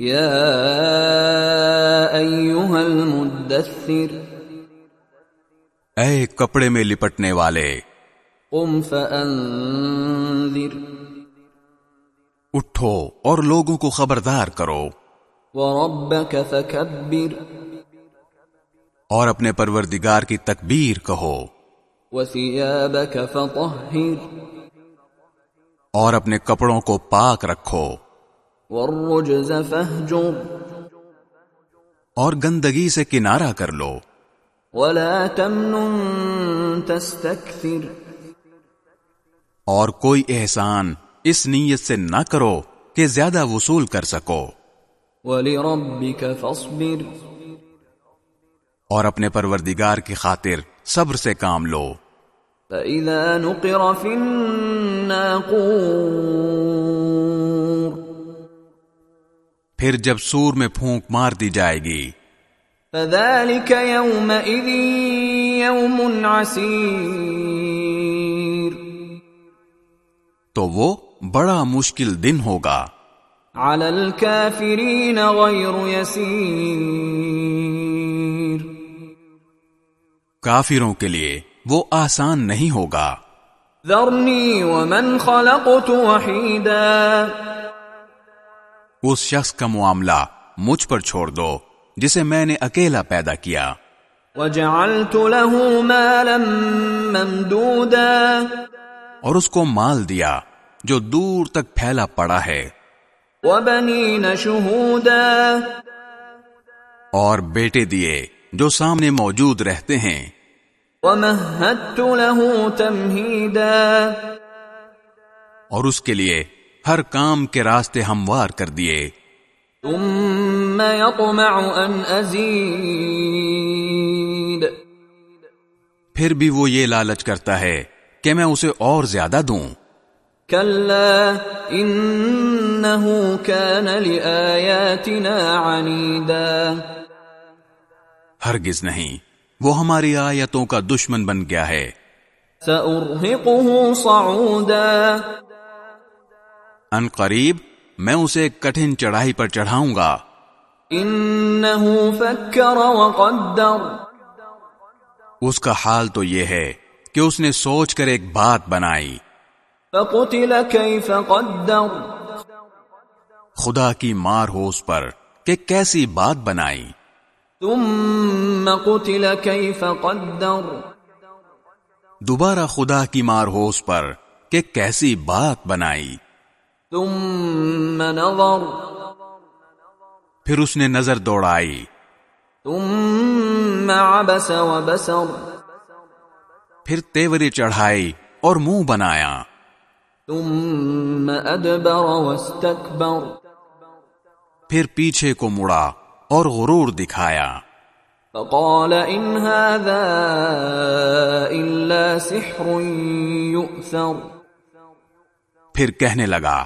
یا المدثر. اے کپڑے میں لپٹنے والے قم فانذر اٹھو اور لوگوں کو خبردار کرو۔ وربک فکبر اور اپنے پروردگار کی تکبیر کہو۔ وثیابک فطہر اور اپنے کپڑوں کو پاک رکھو۔ والرجز فہجر اور گندگی سے کنارہ کر لو۔ ولا تمنن تستکثر اور کوئی احسان اس نیت سے نہ کرو کہ زیادہ وصول کر سکو۔ ولربک فاصبر. اور اپنے پروردگار کی خاطر صبر سے کام لو۔ فَإِذَا نُقِرَ فِي النَّاقُورِ. پھر جب سور میں پھونک مار دی جائے گی۔ فَذَلِكَ يَوْمَئِذٍ يَوْمٌ عَسِيرٌ۔ تو وہ بڑا مشکل دن ہوگا۔ عَلَى الْكَافِرِينَ غَيْرُ يَسِيرٌ۔ کافروں کے لیے وہ آسان نہیں ہوگا۔ ذَرْنِي وَمَنْ خَلَقْتُ وَحِيدًا۔ اس شخص کا معاملہ مجھ پر چھوڑ دو جسے میں نے اکیلا پیدا کیا۔ وَجَعَلْتُ لَهُ مَالًا مَمْدُودًا۔ اور اس کو مال دیا جو دور تک پھیلا پڑا ہے۔ وَبَنِينَ شُهُودًا اور بیٹے دیے جو سامنے موجود رہتے ہیں۔ وَمَهَّدْتُ لَهُ تَمْهِيدًا اور اس کے لیے ہر کام کے راستے ہموار کر دیے۔ ثُمَّ يَطْمَعُ أَنْ أَزِيدَ۔ پھر بھی وہ یہ لالچ کرتا ہے کہ میں اسے اور زیادہ دوں۔ كَانَ لِآيَاتِنَا عَنِيدًا۔ ہرگز نہیں وہ ہماری آیتوں کا دشمن بن گیا ہے۔ سأرهقه صعودا۔ ان قریب میں اسے کٹھن چڑھائی پر چڑھاؤں گا۔ إنه فكر وقدر اس کا حال تو یہ ہے کہ اس نے سوچ کر ایک بات بنائی۔ فقتل كيف قدر۔ خدا کی مار ہو اس پر کہ کیسی بات بنائی۔ ثم قتل كيف قدر۔ دوبارہ خدا کی مار ہو اس پر کہ کیسی بات بنائی۔ ثم نظر. پھر اس نے نظر دوڑائی۔ ثم عبس وبسر. پھر تیوری چڑھائی اور منہ بنایا۔ ثم أدبر واستكبر پھر پیچھے کو مڑا اور غرور دکھایا۔ فقال إن هذا إلا سحر يؤثر. پھر کہنے لگا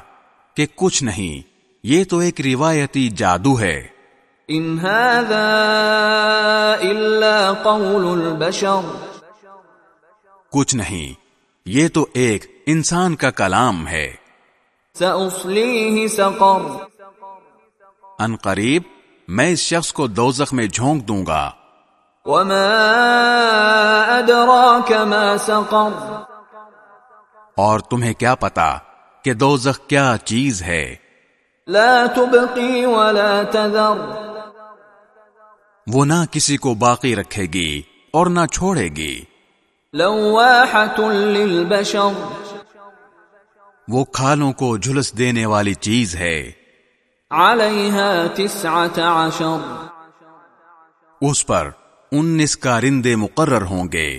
کہ کچھ نہیں یہ تو ایک روایتی جادو ہے۔ إن هذا إلا قول البشر۔ کچھ نہیں یہ تو ایک انسان کا کلام ہے۔ سأصليه سقر۔ ان قریب میں اس شخص کو دوزخ میں جھونک دوں گا۔ وما أدراك ما سقر۔ اور تمہیں کیا پتا کہ دوزخ کیا چیز ہے۔ لا تبقي ولا تذر۔ وہ نہ کسی کو باقی رکھے گی اور نہ چھوڑے گی۔ للبشر۔ وہ کھالوں کو جھلس دینے والی چیز ہے۔ عليها تسعة عشر۔ اس پر انیس کارندے مقرر ہوں گے۔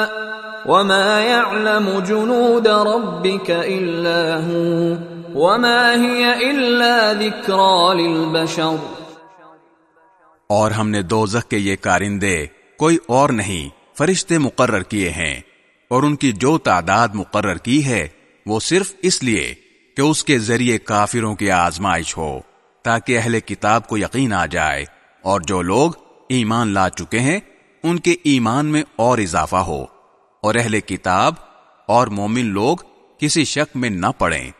وما يعلم جنود ربك الا هو وما هي الا ذكرى للبشر اور ہم نے دوزخ کے یہ کارندے کوئی اور نہیں فرشتے مقرر کیے ہیں اور ان کی جو تعداد مقرر کی ہے وہ صرف اس لیے کہ اس کے ذریعے کافروں کی آزمائش ہو تاکہ اہل کتاب کو یقین آ جائے اور جو لوگ ایمان لا چکے ہیں ان کے ایمان میں اور اضافہ ہو۔ اور اہل کتاب اور مومن لوگ کسی شک میں نہ پڑیں،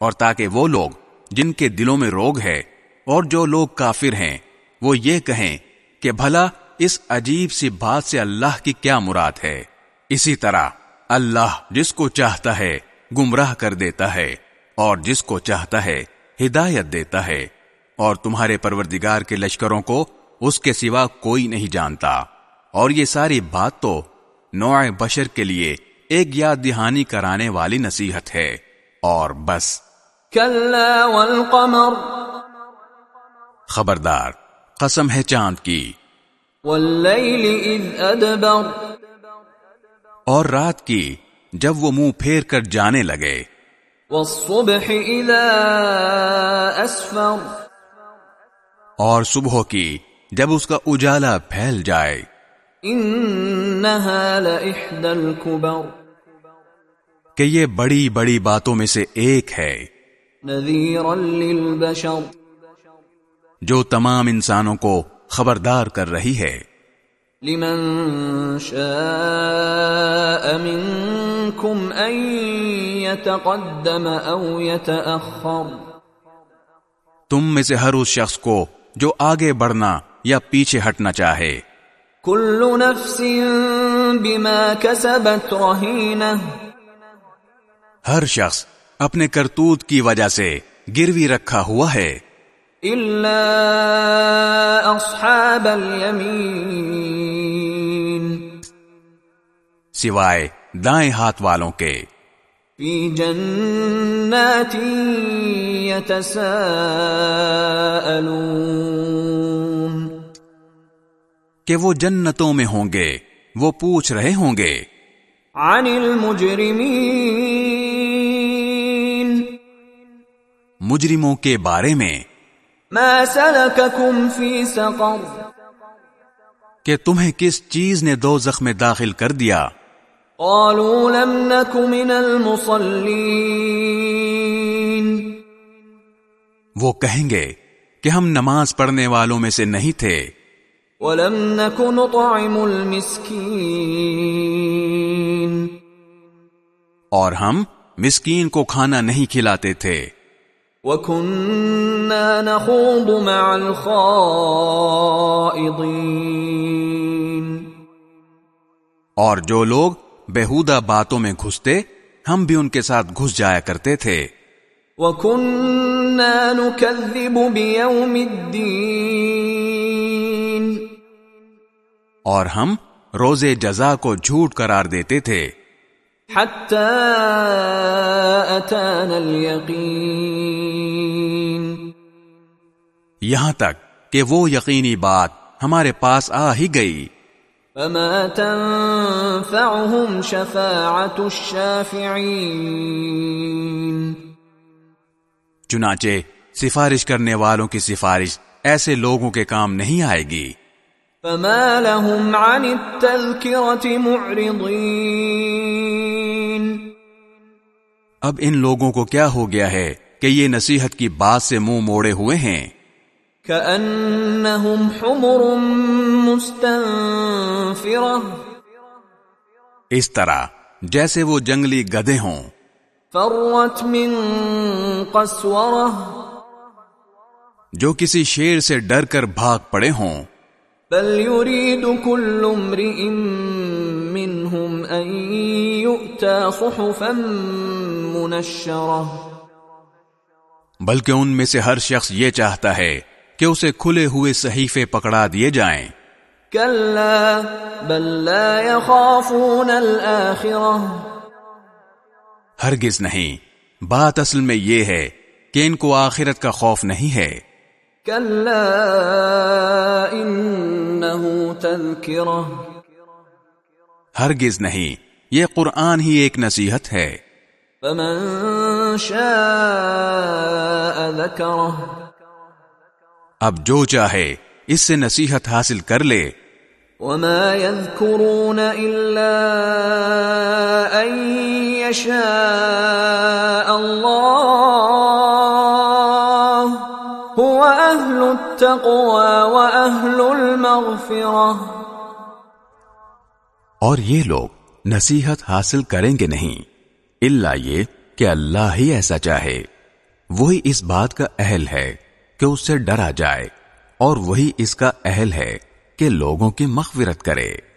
اور تاکہ وہ لوگ جن کے دلوں میں روگ ہے اور جو لوگ کافر ہیں، وہ یہ کہیں کہ بھلا اس عجیب سی بات سے اللہ کی کیا مراد ہے۔ اسی طرح اللہ جس کو چاہتا ہے گمراہ کر دیتا ہے، اور جس کو چاہتا ہے ہدایت دیتا ہے، اور تمہارے پروردگار کے لشکروں کو اس کے سوا کوئی نہیں جانتا۔ اور یہ ساری بات تو نوع بشر کے لیے ایک یاد دہانی کرانے والی نصیحت ہے۔ اور بس۔ والقمر۔ خبردار۔ قسم ہے چاند کی۔ واللیل اذ ادبر۔ اور رات کی جب وہ منہ پھیر کر جانے لگے۔ والصبح اذا اسفر۔ اور صبح کی جب اس کا اجالا پھیل جائے۔ انہا لإحدى الكبر. کہ یہ بڑی بڑی باتوں میں سے ایک ہے۔ نذیرا للبشر. جو تمام انسانوں کو خبردار کر رہی ہے۔ لمن شاء منكم ان يتقدم او يتأخر تم میں سے ہر اس شخص کو جو آگے بڑھنا یا پیچھے ہٹنا چاہے۔ كل نفس بما كسبت رهينه ہر شخص اپنے کرتوت کی وجہ سے گروی رکھا ہوا ہے۔ الا اصحاب اليمين. سوائے دائیں ہاتھ والوں کے۔ في جنات يتساءلون. کہ وہ جنتوں میں ہوں گے وہ پوچھ رہے ہوں گے۔ عن المجرمين مجرموں کے بارے میں۔ ما سلككم في سقر۔ کہ تمہیں کس چیز نے دو زخم داخل کر دیا۔ قالوا لم نك من المصلين وہ کہیں گے کہ ہم نماز پڑھنے والوں میں سے نہیں تھے۔ ولم نك نطعم المسكين۔ اور ہم مسکین کو کھانا نہیں کھلاتے تھے۔ وكنا نخوض مع الخائضين۔ اور جو لوگ بےحودہ باتوں میں گھستے ہم بھی ان کے ساتھ گھس جایا کرتے تھے۔ وكنا نكذب بيوم الدين۔ اور ہم روز جزا کو جھوٹ قرار دیتے تھے۔ یہاں تک کہ وہ یقینی بات ہمارے پاس آ ہی گئی۔ فما تنفعهم شفاعة الشافعين۔ چنانچہ سفارش کرنے والوں کی سفارش ایسے لوگوں کے کام نہیں آئے گی۔ فما لهم عن معرضين اب ان لوگوں کو کیا ہو گیا ہے کہ یہ نصیحت کی بات سے منہ موڑے ہوئے ہیں؟ كأنهم حمر اس طرح جیسے وہ جنگلی گدے ہوں۔ فرت من جو کسی شیر سے ڈر کر بھاگ پڑے ہوں۔ بل يريد كل امرئ منهم أن يؤتى صحفا منشرة. بلکہ ان میں سے ہر شخص یہ چاہتا ہے کہ اسے کھلے ہوئے صحیفے پکڑا دیے جائیں۔ كلا بل لا يخافون الآخرة. ہرگز نہیں بات اصل میں یہ ہے کہ ان کو آخرت کا خوف نہیں ہے۔ كلا ہرگز نہیں یہ قرآن ہی ایک نصیحت ہے۔ فمن شاء اب جو چاہے اس سے نصیحت حاصل کر لے۔ وما يذكرون إلا أن يشاء الله هو أهل التقوى وأهل المغفرة. اور یہ لوگ نصیحت حاصل کریں گے نہیں اللہ یہ کہ اللہ ہی ایسا چاہے۔ وہی اس بات کا اہل ہے کہ اس سے ڈرا جائے، اور وہی اس کا اہل ہے کہ لوگوں کی مغفرت کرے۔